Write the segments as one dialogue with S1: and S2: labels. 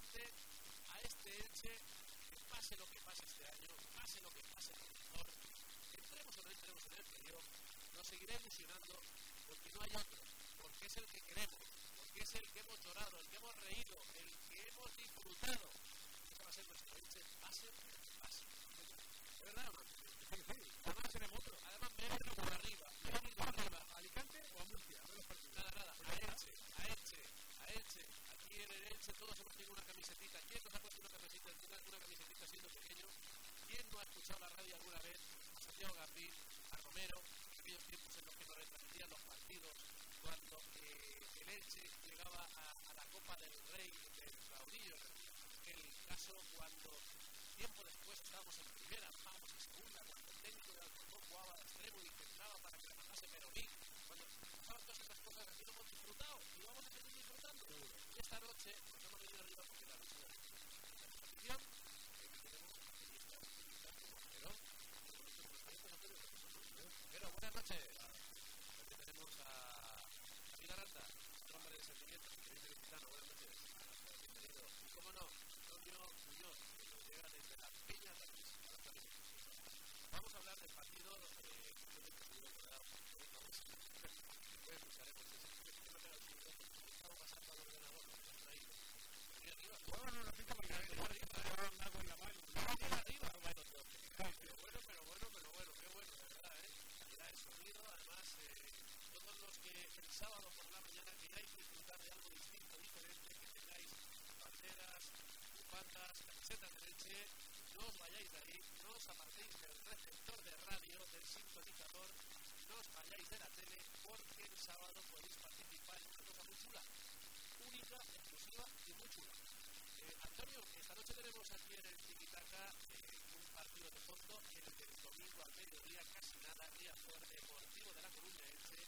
S1: enganchar a este Elche pase lo que pase este año, pase lo que pase en el mejor, entremos o no entremos en el periodo, nos seguirá ilusionando porque no hay otro, porque es el que queremos, porque es el que hemos llorado, el que hemos reído, el que hemos disfrutado. Ese va a ser nuestro leche, pase lo que pase. ¿Es verdad?
S2: Además tenemos otro.
S1: Además, verlo por arriba, verlo por arriba.
S2: ¿Alicante o a Murcia?
S1: Nada, nada. A Elche, a Elche, a Elche. Aquí en el Elche todos hemos tenido una camisetita. ¿Quién nos ha puesto una camiseta, una, una camisetita siendo pequeño? ¿Quién no ha escuchado la radio alguna vez? A Santiago García, a Romero, en aquellos tiempos en los que nos retransmitían los partidos, cuando eh, el Elche llegaba a, a, la Copa del Rey del Raudillo. El caso cuando tiempo después estábamos en primera, bajábamos en segunda, cuando el técnico de Alcorcón jugaba de extremo y intentaba para que la pasase Peroní. Cuando pasaban todas esas cosas, aquí lo hemos disfrutado y vamos a seguir disfrutando. Y esta noche nos hemos venido arriba porque la noche de la competición Aquí tenemos a de increíble mexicano. Buenas noches. Bienvenido. Y cómo no, Antonio que nos llega desde. Vamos a hablar del partido eh, no
S2: bueno, no mano.
S1: Arriba, arriba, bueno, pero bueno, pero bueno, pero bueno, qué bueno, de verdad, ¿eh? Calidad de además, eh, todos los que el sábado por la mañana queráis disfrutar de algo distinto, diferente, que tengáis banderas, bufandas, camisetas de leche, no os vayáis de ahí, no os apartéis del receptor de radio, del sintonizador, no os vayáis de la tele, porque el sábado podéis participar en una cosa muy chula, única, exclusiva y muy chula. Eh, Antonio, esta noche tenemos aquí en el Tiquitaca eh, partido de fondo en el que el domingo al mediodía, casi nada, Riazor Deportivo de la Coruña Elche.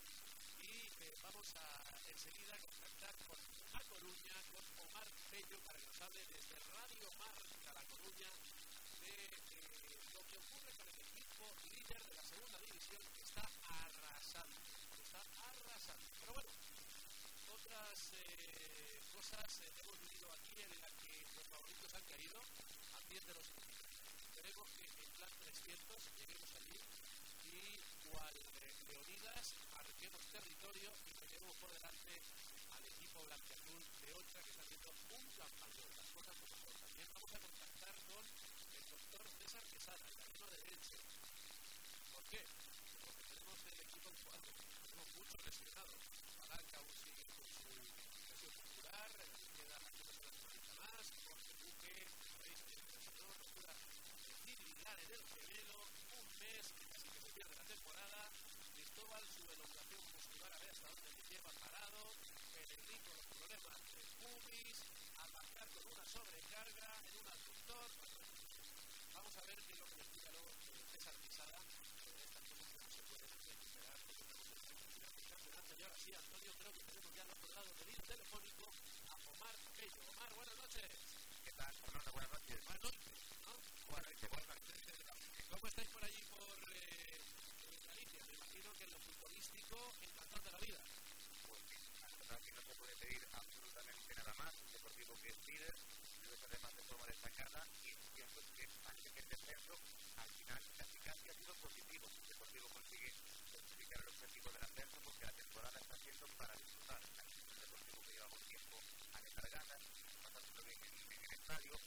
S1: Y eh, vamos a enseguida contactar con A Coruña, con Omar Pello, para que nos hable desde Radio Marca La Coruña de lo que ocurre con el equipo líder de la segunda división que está arrasando. Está arrasando. Pero bueno, otras eh, cosas eh, hemos vivido aquí en la que los favoritos han caído pies de los. Esperemos que en plan 300 lleguemos allí y cual Leonidas marquemos territorio y metemos por delante al equipo blanqueazul de Ocha que está haciendo un campañón. Las cosas como son. También vamos a contactar con el doctor César Quesada, el camino de Elche. ¿Por qué? Porque tenemos el equipo cuadro. Tenemos muchos lesionados. Palanca aún sigue con su lesión muscular, queda aquí una semana más, Jorge Buque, veis que lesionó, locura el gemelo, un mes que casi que se pierde la temporada, Cristóbal su elongación muscular a ver hasta dónde le lleva parado, Pellegrín con los problemas de pubis, a bajar con una sobrecarga en un aductor, vamos a ver qué es lo que le explica luego César Pisada, estas cosas que no se pueden recuperar, y ahora sí, Antonio, creo que tenemos ya al otro lado del hilo telefónico a Omar Pello. Omar, buenas noches.
S3: ¿Qué tal, Fernando? Buenas noches.
S1: Buenas noches, ¿no?
S3: Buenas noches, buenas noches.
S1: ¿Cómo estáis por allí, por eh, Galicia? Me imagino que en lo futbolístico, encantado de la vida.
S3: Pues la verdad que no se puede pedir absolutamente nada más. Un deportivo que es líder, lo es además de forma destacada y cierto que parece que el descenso al final casi casi ha sido positivo. El deportivo consigue justificar el objetivo del ascenso porque la temporada está siendo para disfrutar. Un deportivo que llevamos tiempo a descargadas, pasándolo bien en, en el estadio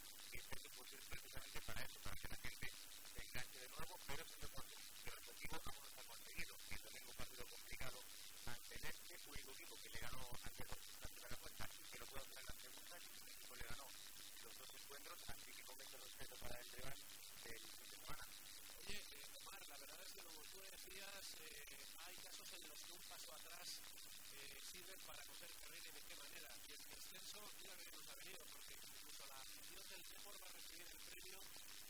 S1: Eh, hay casos en los que un paso atrás eh, sirven para coger carrera
S3: y de qué manera. Y el
S1: descenso, mira que nos ha venido, porque incluso la afición del Depor va a recibir el premio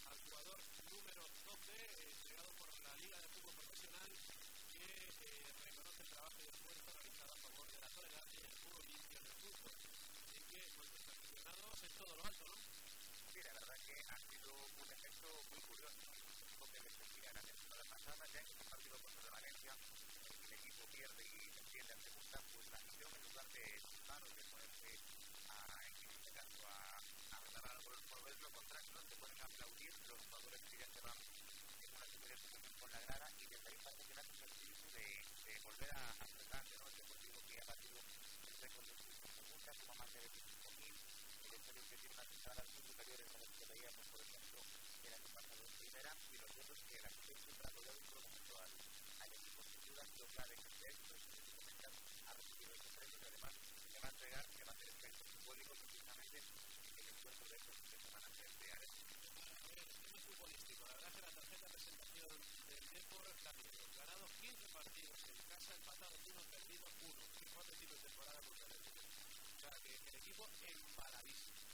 S1: al jugador número 12, eh, entregado por la Liga de Fútbol Profesional, que reconoce el trabajo y esfuerzo realizado a favor de la soledad y el fútbol limpio del fútbol. Así que nuestros aficionados en todo lo alto, ¿no?
S3: Sí, la verdad que ha sido un efecto muy curioso de Bundesliga en la temporada pasada, ya en un partido contra el Valencia, el equipo pierde y enciende ante gusta, pues la acción en lugar de disparos de ponerse a, en a, a reparar por, por ver lo contrario, se pueden aplaudir los jugadores que ya se van en una situación con la grada y desde ahí parece que nace su espíritu de, de volver a apretar ¿no? el deportivo que ha batido el récord de segunda, suma más de 25.000, el estadio que tiene unas entradas muy superiores a las que veíamos, por ejemplo, el año pasado primera, si nosotros que la gente ha dado un propósito al, al equipo, sin duda ha sido clave en este éxito, sin comentar, ha recibido estos premios y además se va a entregar, se va a hacer expertos simbólicos precisamente en el cuerpo de estos que se van a hacer de Ares.
S1: Es futbolístico, la verdad que la tarjeta presentación del tiempo rápido, ganado 15 partidos en casa, empatado 1, perdido 1, que fue al principio de temporada contra el equipo. O sea que el equipo
S3: en paraíso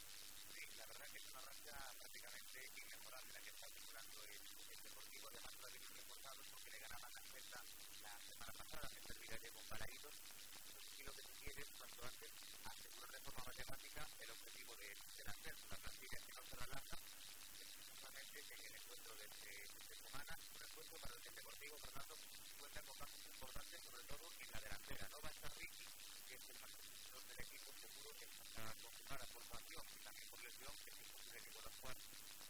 S3: verdad que es una racha prácticamente inmejorable la que está acumulando el, el Deportivo, además lo ha tenido reforzado porque le ganaban la cuenta la semana pasada en el Villarreal con Paraíso. Y lo que se quiere es, cuanto antes, asegurar de forma matemática el objetivo de, de la hacer una plantilla que no se relata, precisamente en el encuentro de, este de, de semana, un encuentro para el Deportivo, Fernando, cuenta con bases importantes, sobre todo en la delantera. No va a estar del equipo futuro que está conformada por sanción y también por lesión, que es imposible que pueda jugar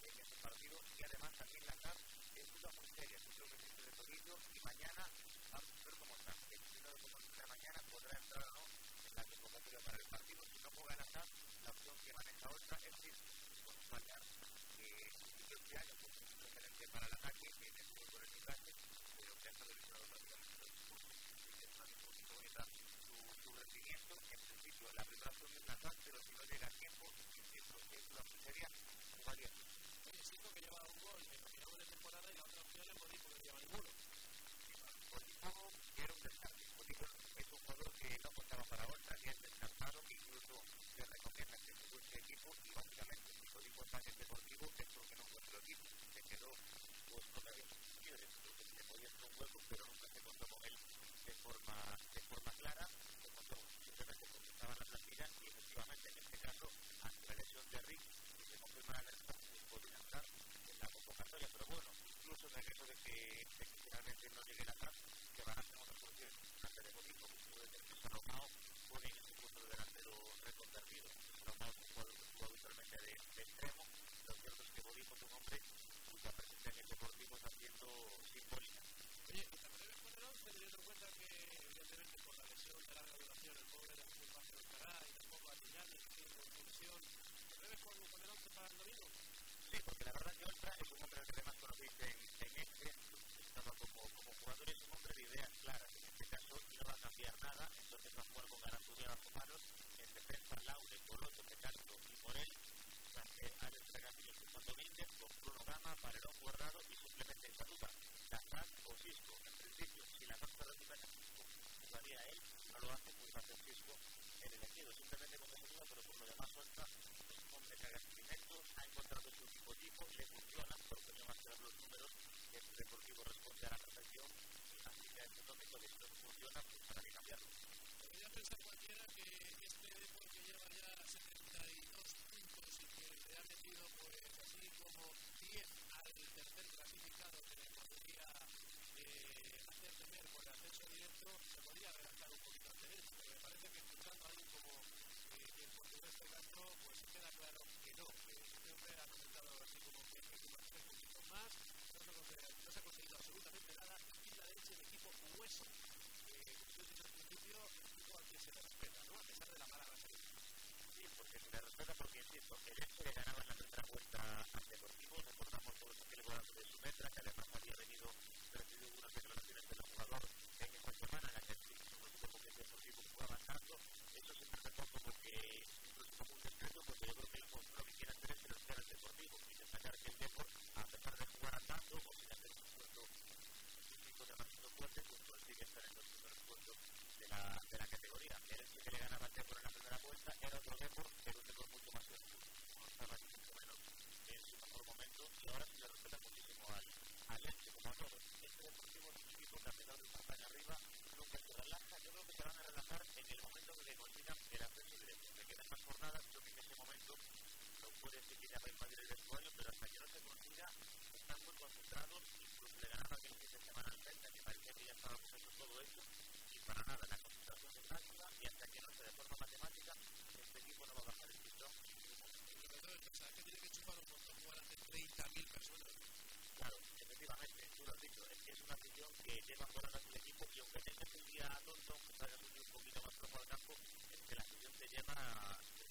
S3: en este partido. Y además también la CAP es una muy seria, es un registro de tobillo y mañana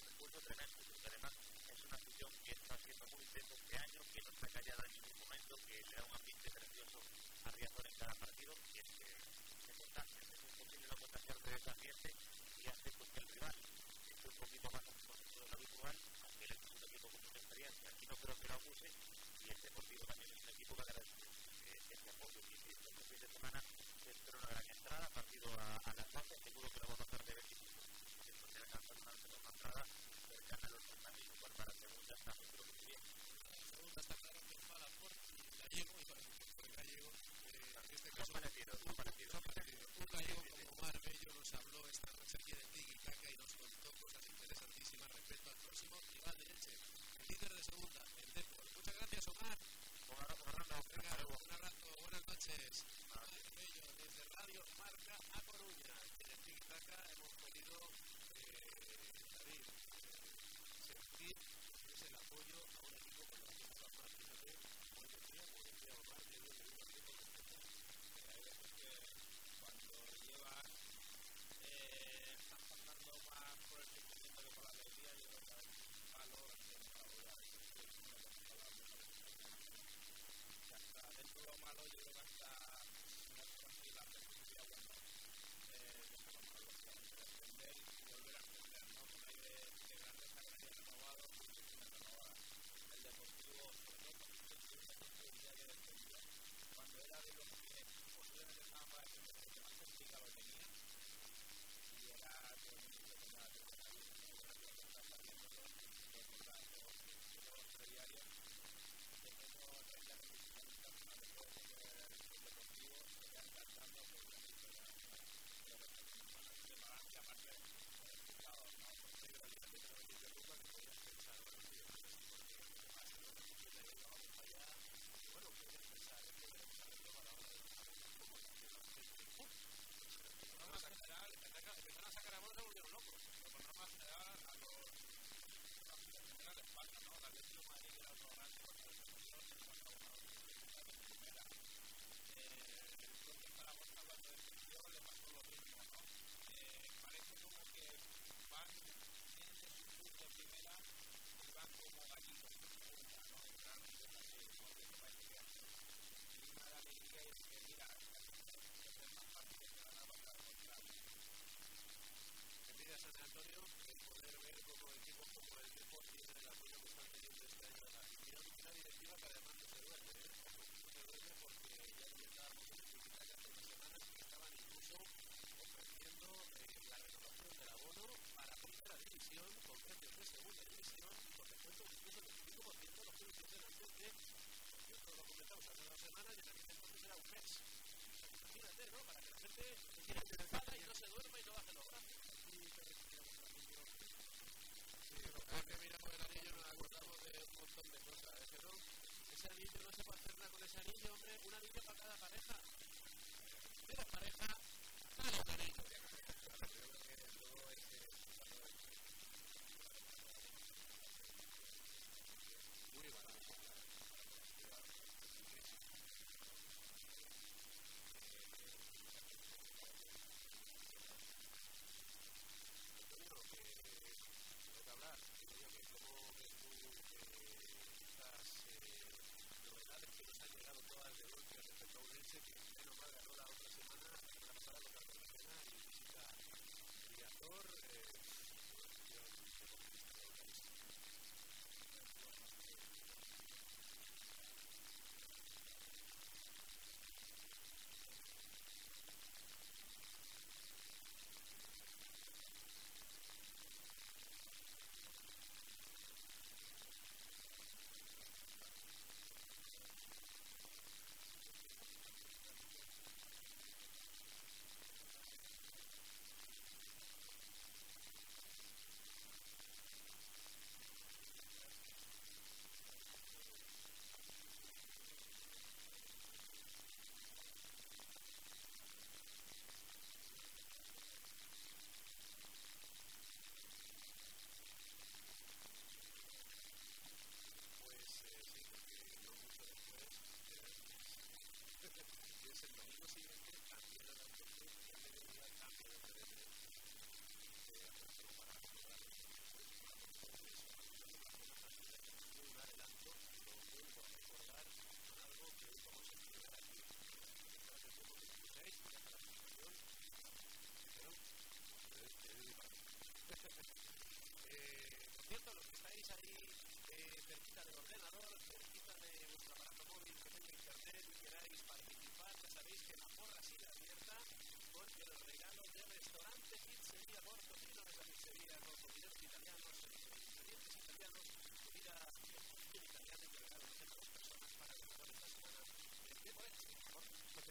S3: recuerdo tremendo, porque además es una afición que está siendo muy intensa este año, que no está callada en ningún momento, que le da un ambiente precioso a Riazor en cada partido, y es que se contagia, es imposible no contagiarse de ese ambiente y hace pues, que el rival esté un poquito más expuesto de lo habitual, aunque él es un equipo con mucha experiencia. Aquí no creo que la abuse, y este el Deportivo también es un equipo que agradece eh, ese apoyo. Y este fin de semana se espera una gran entrada, partido a, a las 12,
S1: gallego, o sea, un gallego, eh, este caso, un gallego como Omar Bello nos habló esta noche aquí en el y nos contó cosas interesantísimas respecto al próximo rival de Elche, el líder de segunda, el Depor. Muchas gracias, Omar.
S3: Omar, Omar, Omar
S1: Venga, un abrazo, buenas noches. Omar Bello desde Radio Marca a Coruña. En el Tigicaca hemos podido, eh, David, sentir el apoyo a
S2: era de los que posteriormente estaban para el más
S1: complicado
S4: venía.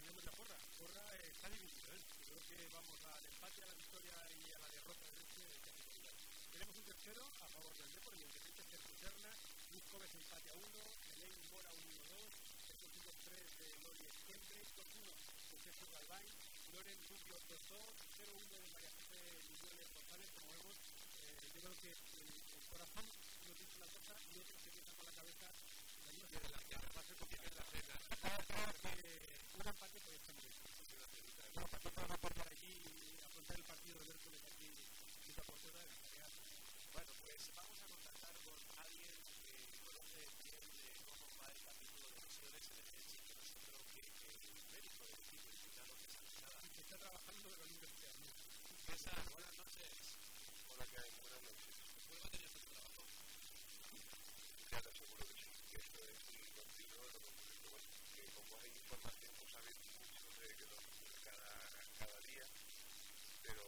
S4: Tenemos la porra. Porra eh, está dividida, ¿eh? Creo que vamos al empate, a la victoria y a la derrota de este categoría. Tenemos un tercero a favor del Depor y el defensa Sergio Serna, Luz Cobes empate a uno, Elaine Mora 1-2, estos últimos tres de Lori Esquembre, 2-1 de Sergio Galván, Loren Rubio 2-2, 0-1 de María José Miguel González, como vemos, eh, yo creo que el, el corazón nos dice una cosa y otro se queda con la cabeza
S1: de la que además se convierte
S4: tarea.
S1: Bueno, pues vamos a contactar con alguien que conoce bien de cómo va el capítulo de que que médico equipo que
S4: está
S1: buenas noches.
S5: Hola. Buenas noches.
S1: ¿Cómo va teniendo tu trabajo?
S5: Como hay información, pues sabéis mucho de que lo ocurre cada, cada día, pero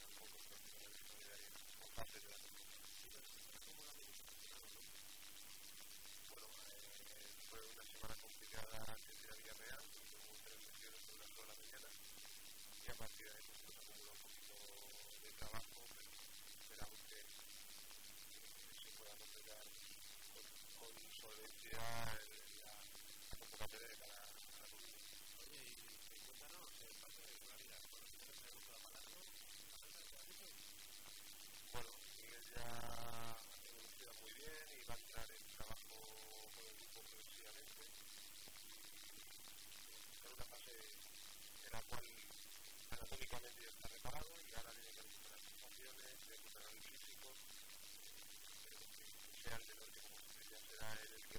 S5: tampoco es prácticamente solidaria con parte de la
S1: ¿Cómo la no?
S5: Bueno, eh, fue una semana complicada antes de ir a Villarreal, porque hubo tres lesiones por una sola mañana, y a partir de ahí pues, nos acumuló un poquito de trabajo, pero esperamos que, que se pueda completar con, con solvencia el- de.
S1: Oye, y, cuéntanos de regularidad. Bueno,
S5: Miguel ya muy bien y va a entrar en trabajo con el grupo progresivamente. En una fase en la cual anatómicamente ya está reparado y ahora tiene que recuperar sensaciones, recuperar el el será él el que.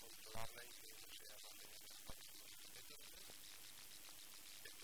S5: Controlarla y que no sea más allá de las cuatro semanas. Esto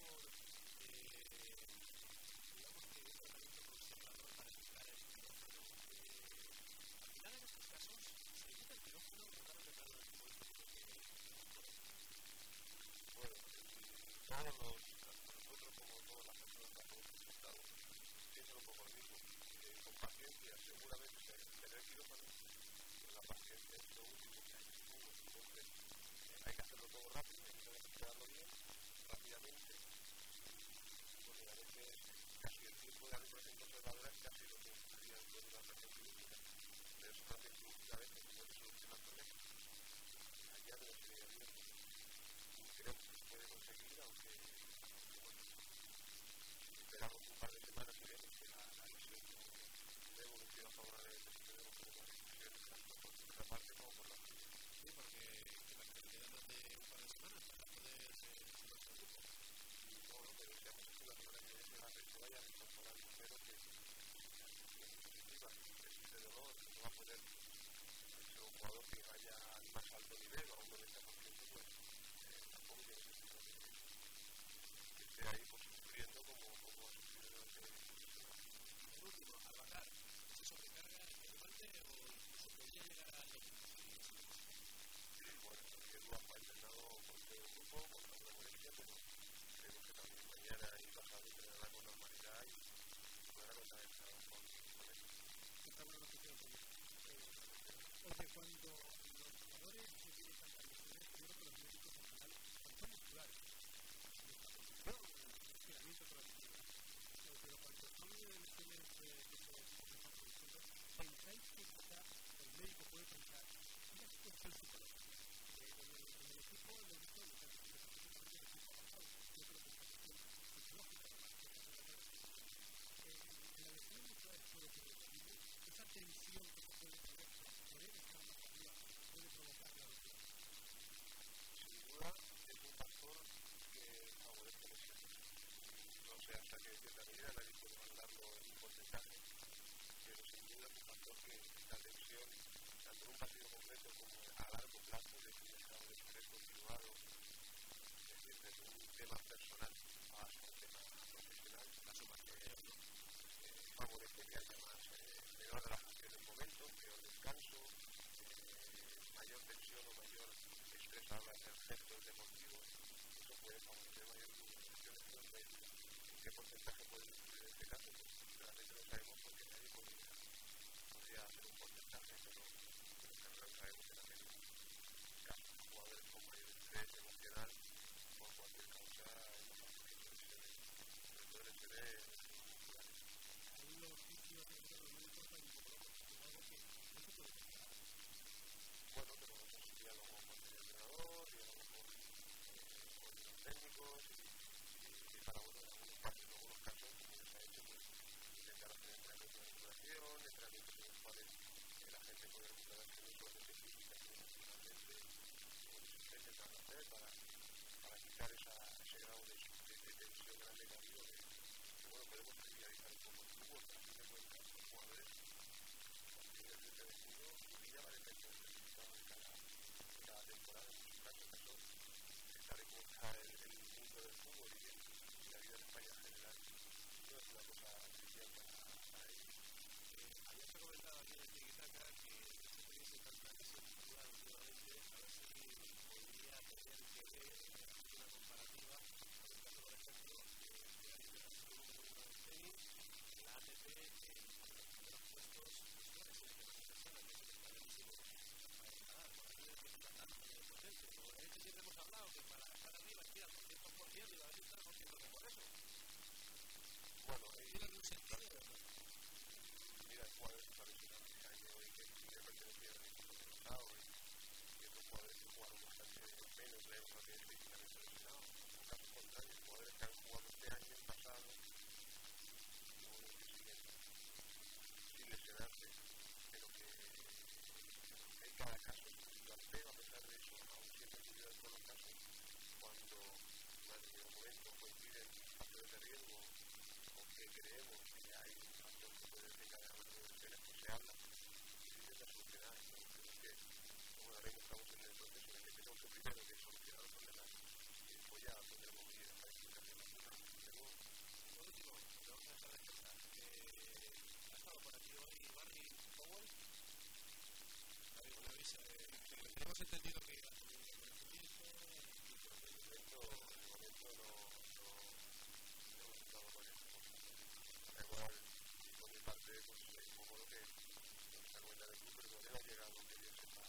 S5: hay. Que hacerlo todo rápido, hay que esperarlo bien, rápidamente. Y casi el tiempo de recuperación conservadora lo que sería después de la operación quirúrgica. Pero esa operación quirúrgica a veces puede solucionar problemas. Allá de la sería bien creo que se puede conseguir, aunque bueno, esperamos un par de semanas y vemos que la, lesión no no evoluciona favorablemente, si tenemos como tanto por parte como por la suya.
S1: Sí, porque que parece que queda más de un par de semanas para poder eh, nuestro grupo.
S5: No, no, pero deseamos que la semana que se no va a poder ser un jugador que vaya al más alto nivel o a un 90%, tampoco tiene que, esté ahí sufriendo como, durante años.
S1: Por último, al bajar, ¿se sobrecarga el guante o incluso podría llegar a los
S5: bueno, el Guapo ha entrenado con el grupo, normalidad y poder agotar el con cuando los jugadores se yo creo que los médicos al final son musculares. El estiramiento con la que
S4: se ¿pensáis que quizá
S5: el
S1: médico puede pensar.
S2: sea que en cierta medida mandarlo en un porcentaje, pero sin duda es factor que la tensión, tanto en un
S1: partido
S2: concreto como a largo plazo, de un estado de
S4: estrés continuado,
S2: es
S4: decir, desde un tema personal a un tema profesional, la suma que eh, favorece que haya más eh,
S1: menor en
S4: el momento, peor descanso, eh, mayor tensión o mayor estrés a los efectos
S1: deportivos, eso puede favorecer mayor qué porcentaje puede incluir este caso, pues, pues no sabemos porque nadie podría, podría hacer un porcentaje, pero, pues, pero sabemos que también casos jugadores con mayor estrés emocional por cualquier causa en los afectos, sobre que se. Bueno, diálogo con el entrenador, diálogo con los técnicos, de poder, la gente poder de para, para quitar ese grado de, tensión grande que ha habido, que, bueno, podemos trivializar un poco el fútbol, pero a fin de los jugadores, su vida del resultado de
S4: cada, de cada temporada, en el,
S1: mundo del
S4: fútbol y,
S1: la vida en España en general, es una cosa este que para menos lejos de él y la necesidad. Jugado este año pasado,
S2: no lo que siguen, sin pero
S4: que en
S1: cada caso es a
S4: pesar de eso,
S1: aún
S5: siendo individual todos los casos, cuando no han momento coinciden factores
S1: de riesgo o que creemos que hay un factor que puede desencadenar una lesión, pues se habla. ahora estamos en el proceso de que primero de solucionar el problema y después ya tendremos medidas para que Pero, por último, te vamos
S6: a dejar descansar. ha estado por aquí hoy Barry Powell. hemos entendido que iba a ser un momento, de momento no, no, no hemos estado con eso. Igual, por mi parte, pues
S7: es un poco
S5: lo que nos ha comentado el club, pero no ha llegado que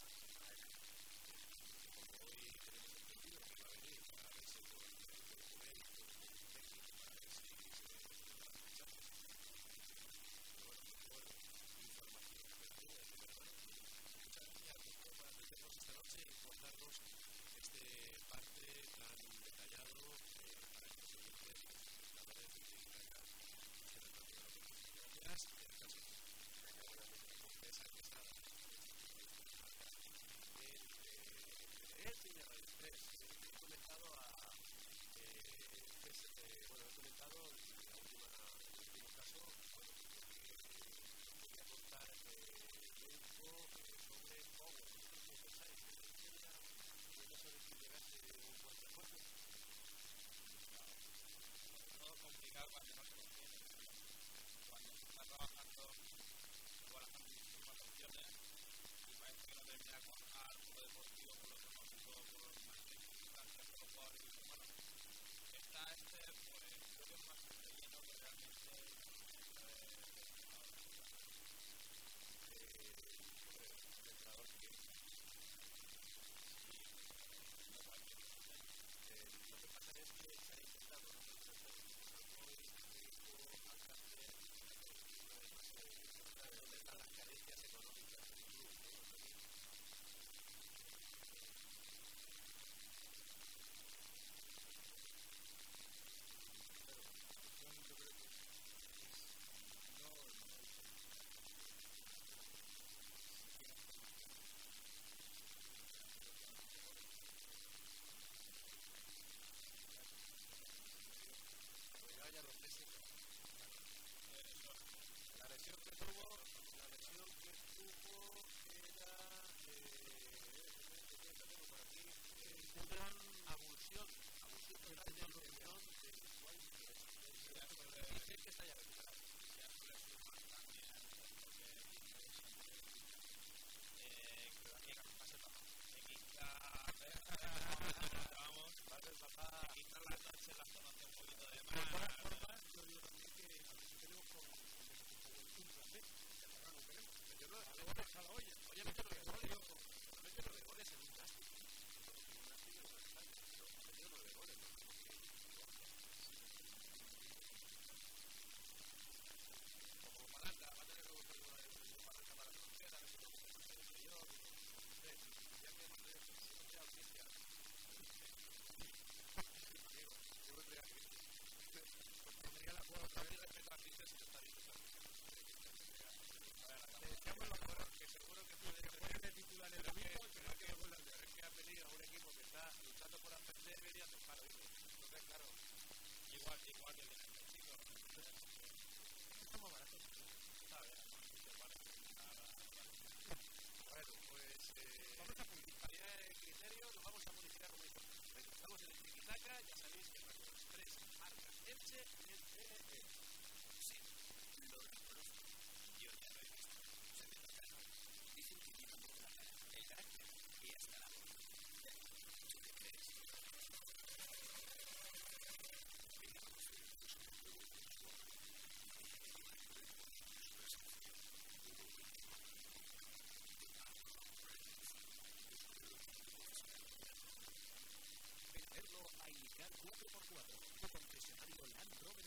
S7: 4x4. Tu concesionario Land Rover.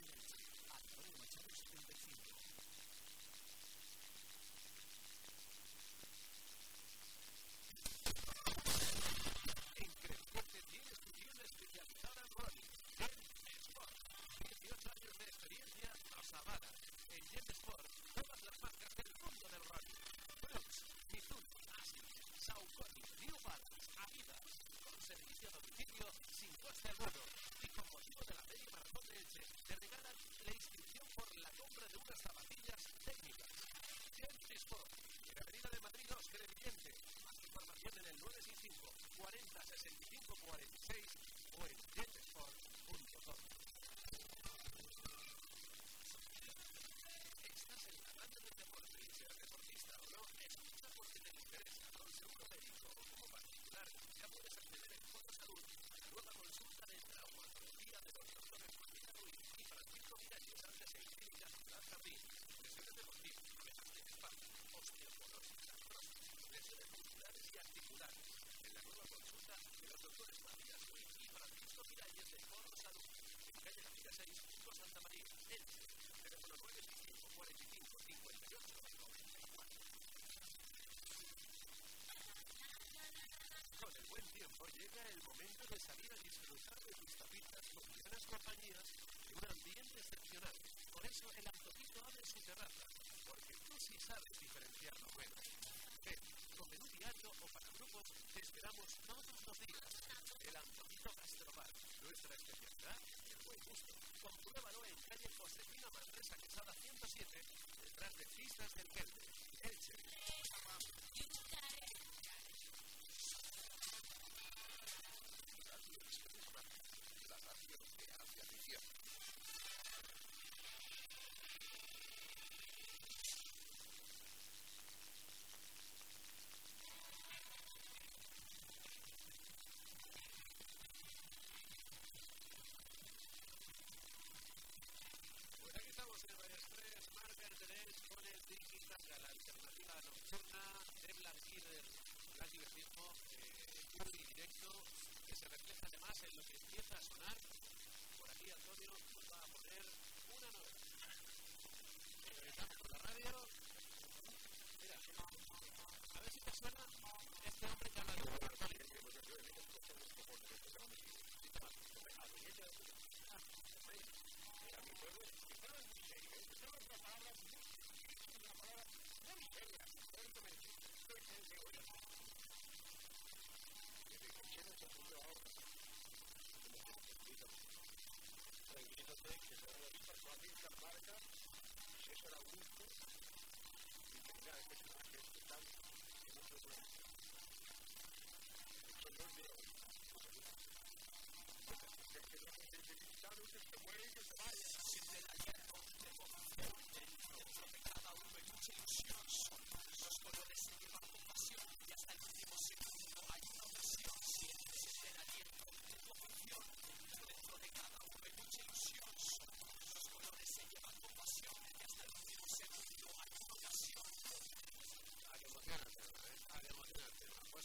S7: Antonio Machado 75.
S1: En Crevillente tienes tu tienda especializada en Sport. 18 años de experiencia nos. En Jet Sport, todas las marcas del mundo del running. Brooks, Mizuno, Saucony, New Balance, Adidas. Con servicio domicilio sin coste. 65 40 65 46 o en jetsport.com. ¿Estás en la radio del deporte y serás deportista o no? Escucha porque te interesa. Con seguro médico o como particular, ya puedes acceder en Foto Salud. Nueva consulta de la odontología de los doctores Juanita Ruiz y Francisco Miralles antes en Clínica Ciudad Jardín. Lesiones deportivas, problemas de espalda, osteoporosis, artrosis, lesiones musculares y articulares de los doctores Matías Ruiz y Francisco Miralles de Fondo Salud. En calle Capilla 6, Punto Santa María, Elche. Teléfono 965 45 58 94. Con el buen tiempo llega el momento de salir a disfrutar de tus tapitas con buenas compañías y un ambiente excepcional. Por eso el Antojito abre su terraza, porque tú sí sabes diferenciar lo bueno. Ven, con menú diario o para grupos, te esperamos todos los días. El Antojito Gastrobar, nuestra especialidad, el buen gusto. Compruébalo en calle Josefina Manresa Quesada 107, detrás de Pistas del Gelbe, Elche.
S6: que
S1: se refleja además en lo que empieza a sonar. Por aquí Antonio nos va a poner una novedad. Regresamos por la radio. Mira, a ver si te suena este hombre
S8: llamado. Thank you. tren que se realiza con dichas marcas, César Augusto, y tendrá personaje que no se el de los
S9: colores llevan con pasión y hasta el último segundo hay una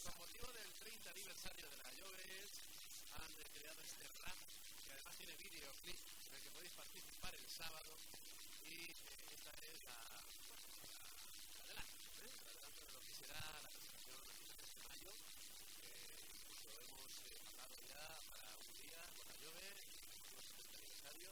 S9: con motivo del 30 aniversario de la iOS han creado este rap que
S8: además tiene videoclip en el que podéis participar el sábado y eh, esta es la,
S1: bueno, la, ¿eh? la
S2: de lo que será la presentación de
S1: mayo que
S4: incluso hemos
S1: eh, hablado ya para un día con la Llove, el 30 aniversario,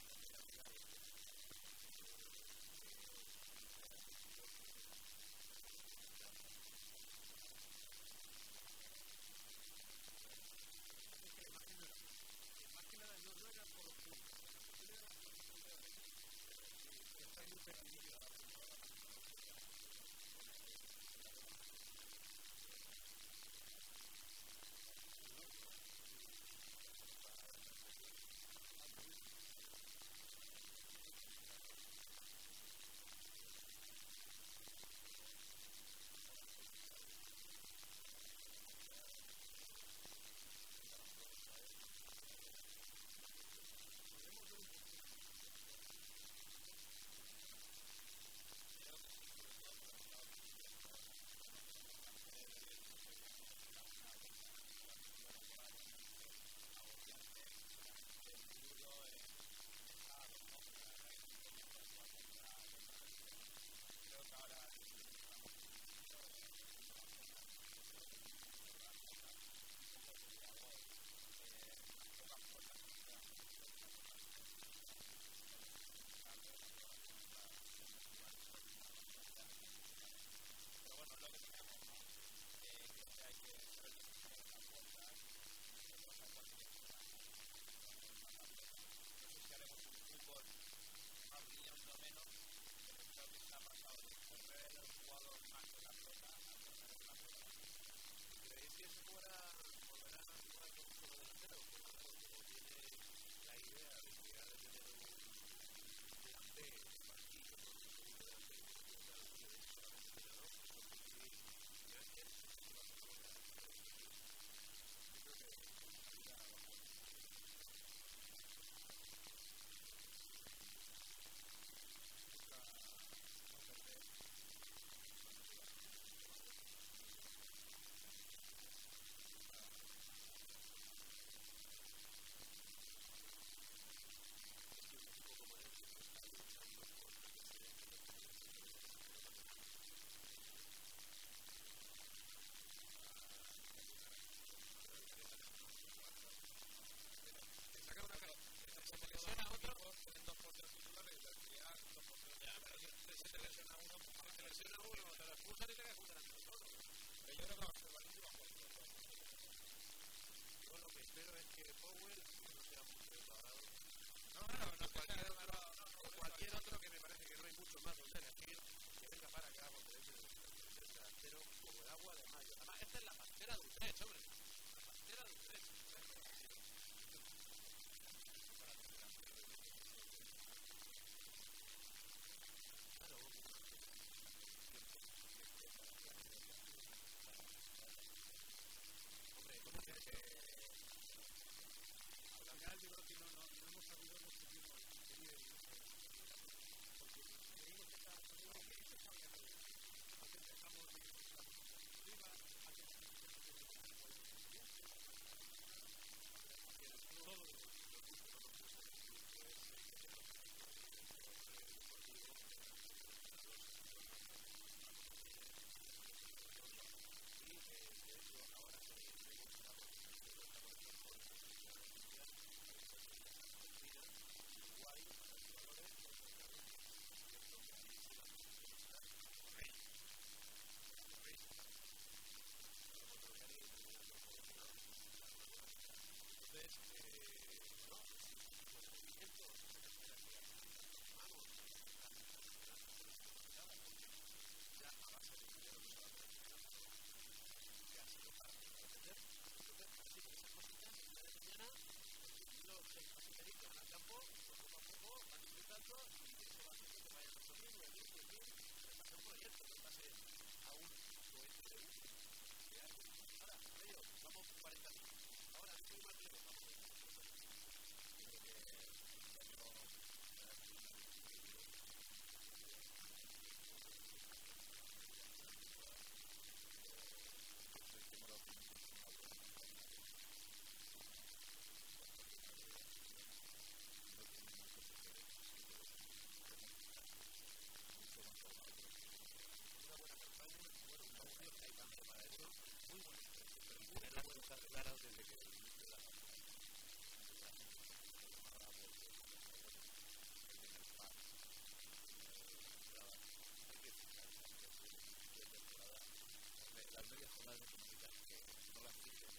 S1: algunas que
S3: no las quiten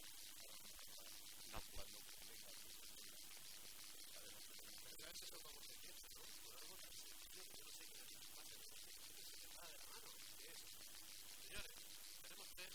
S3: para cuando venga
S1: el Realmente eso como se piensa, ¿no? Por algo tan sencillo que yo no sé que es más de lo que se de la mano, que es, señores, tenemos tres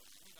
S3: and he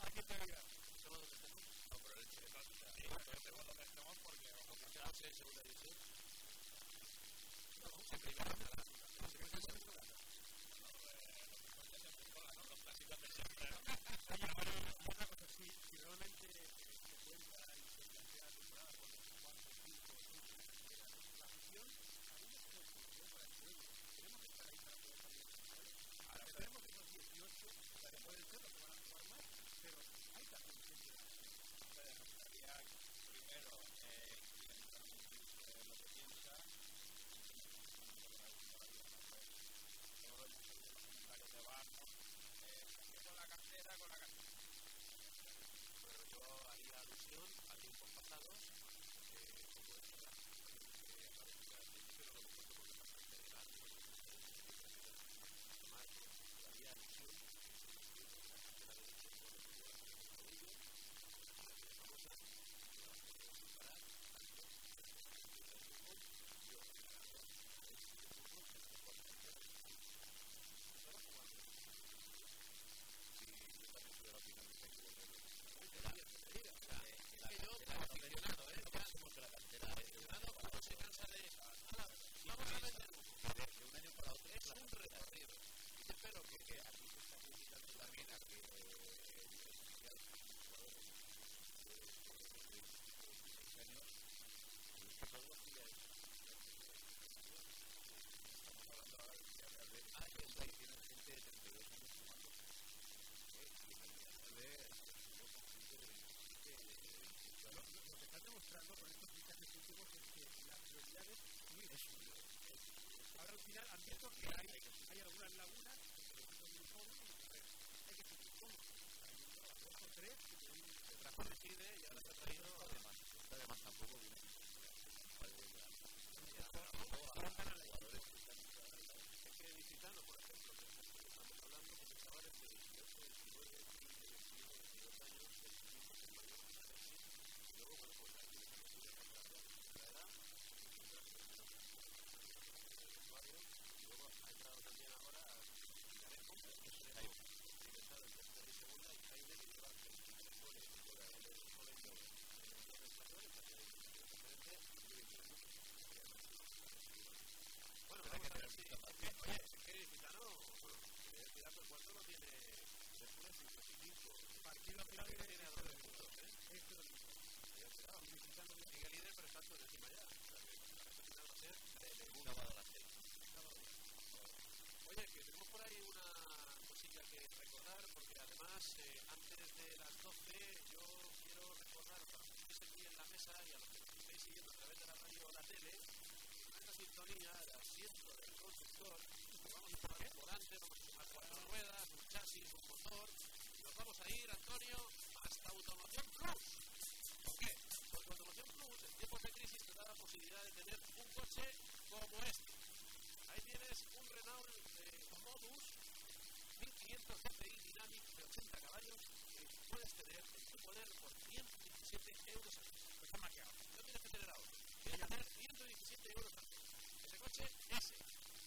S1: estemos.
S4: ¿A quién te ayuda?
S1: Estemos donde estemos.
S2: No, pero el hecho es que estemos donde estemos porque vamos a
S1: Estamos en segunda división. No, en primera. En primera y segunda.
S2: los clásicos de siempre, ¿no?
S4: Oye, ahora, y otra cosa, si, si realmente eh, se cuenta y se plantea la temporada con los cuatro, cinco, seis de la primera, la afición, a mí me parece que para el sueño. Tenemos que estar ahí para poder salir de Ahora, sabemos que son 18, para pueden ser los que van a jugar más, pero hay también gente
S2: Me gustaría primero eh, quien transmite lo que piensa todos hemos oído los comentarios de Barno eh, con la cantera con la cantera
S1: Bueno, yo haría alusión a tiempos pasados, líder, pero está por encima ya. O sea que para este final va a ser de
S3: sábado a las 6
S1: Oye, que tenemos por ahí una cosilla que recordar, porque además, eh, antes de las 12, yo quiero recordar a los que estéis aquí en la mesa y a los que nos estáis siguiendo a través de la radio o la tele, esta sintonía, el asiento del conductor, nos vamos a tomar un volante, vamos a tomar cuatro ruedas, un chasis, un motor, y nos vamos a ir, Antonio, hasta Automoción Plus. En tiempos de crisis, te da la posibilidad de tener un coche como este. Ahí tienes un Renault eh, Modus 1500 GTI Dynamic de 80 caballos que puedes tener en tu poder por 117 euros al mes.
S4: Está maqueado.
S1: No tienes que tener ahora. Tienes que tener 117 euros al mes. Ese coche, ese.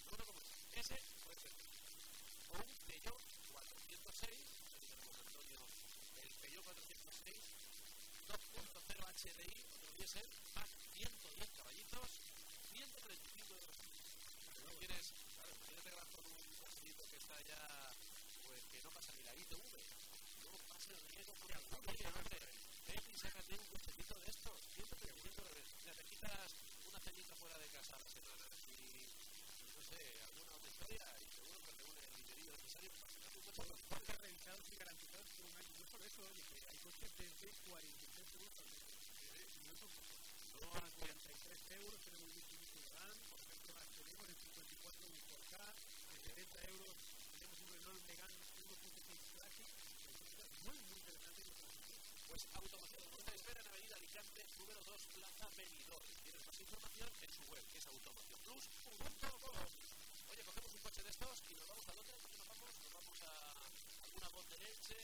S1: No uno como ese. Ese puede ser. O un Peugeot 406. Aquí tenemos el Peugeot 406. 2.0 HDI, diésel, más 110 caballitos, 135 euros. No tienes, claro, imagínate que vas con un cosito que está ya, pues que no pasa ni la ITV, no pasa el riesgo por el hombre. Ven y sácate un cochecito de estos, 135 euros. Mira, te quitas una cenita fuera de casa a la semana y, sé, alguna otra historia y seguro que reúne el dinerillo necesario para sacar un coche con
S4: Porque revisados y garantizados por un año. No solo eso, oye, que hay coches desde 43 euros al mes. No son. No a 43 euros tenemos un Mitsubishi Gran, por ejemplo, tenemos en 54 un 4K, en 70 euros tenemos un Renault Megane 1.6 Classic, muy, muy interesante.
S1: Pues Automoción te espera en Avenida Alicante, número 2, Plaza Benidorm. Tienes más información en su web, que es automocionplus.com ustedes dos y nos vamos al otro, porque nos vamos, nos vamos a alguna voz de leche.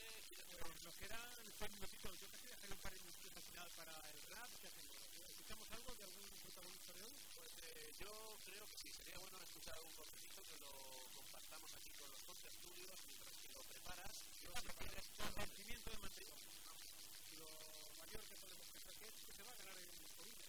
S4: Pues nos quedan tres minutitos. Yo quería hacer un par de minutitos al final para el rap. ¿Qué hacemos? ¿Escuchamos algo de algún protagonista de hoy?
S1: Pues eh, yo creo que sí, sería bueno escuchar un cortecito que lo compartamos aquí con los contertulios mientras que lo
S10: preparas.
S1: Yo ah, preparas el sentimiento de Madrid. Lo mayor que podemos pensar que es que se va a ganar el
S10: disponible.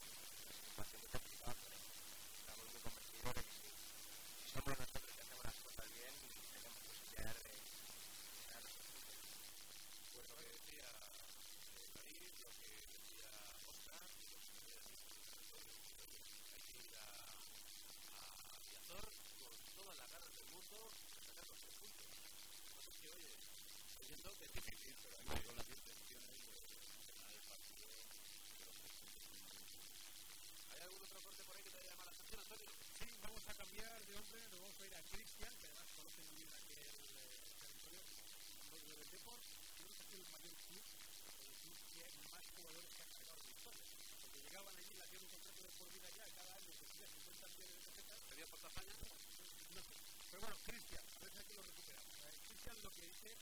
S10: ¿Hay algún otro corte por ahí que te haya la atención, Antonio?
S1: Sí, vamos a cambiar de hombre, nos vamos a ir a Cristian, que además conoce muy bien aquí el territorio, los de Deport, creo que ha el mayor club, el club que más jugadores que ha sacado de historia. Porque llegaban allí, le hacían un contrato de por vida ya, cada año se 50 millones de pesetas,
S10: había por Tafaña,
S1: no sé. Pero bueno, Cristian, a ver si aquí lo recuperamos. Cristian lo que dice